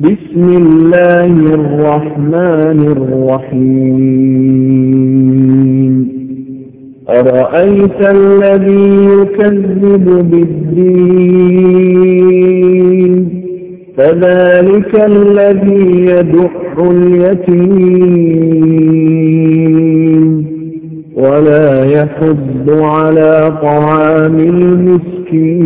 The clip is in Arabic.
بسم الله الرحمن الرحيم. أرأيت الذي يكذب بالدين؟ فذلك الذي يدح اليتيم. ولا يحض على طعام المسكين.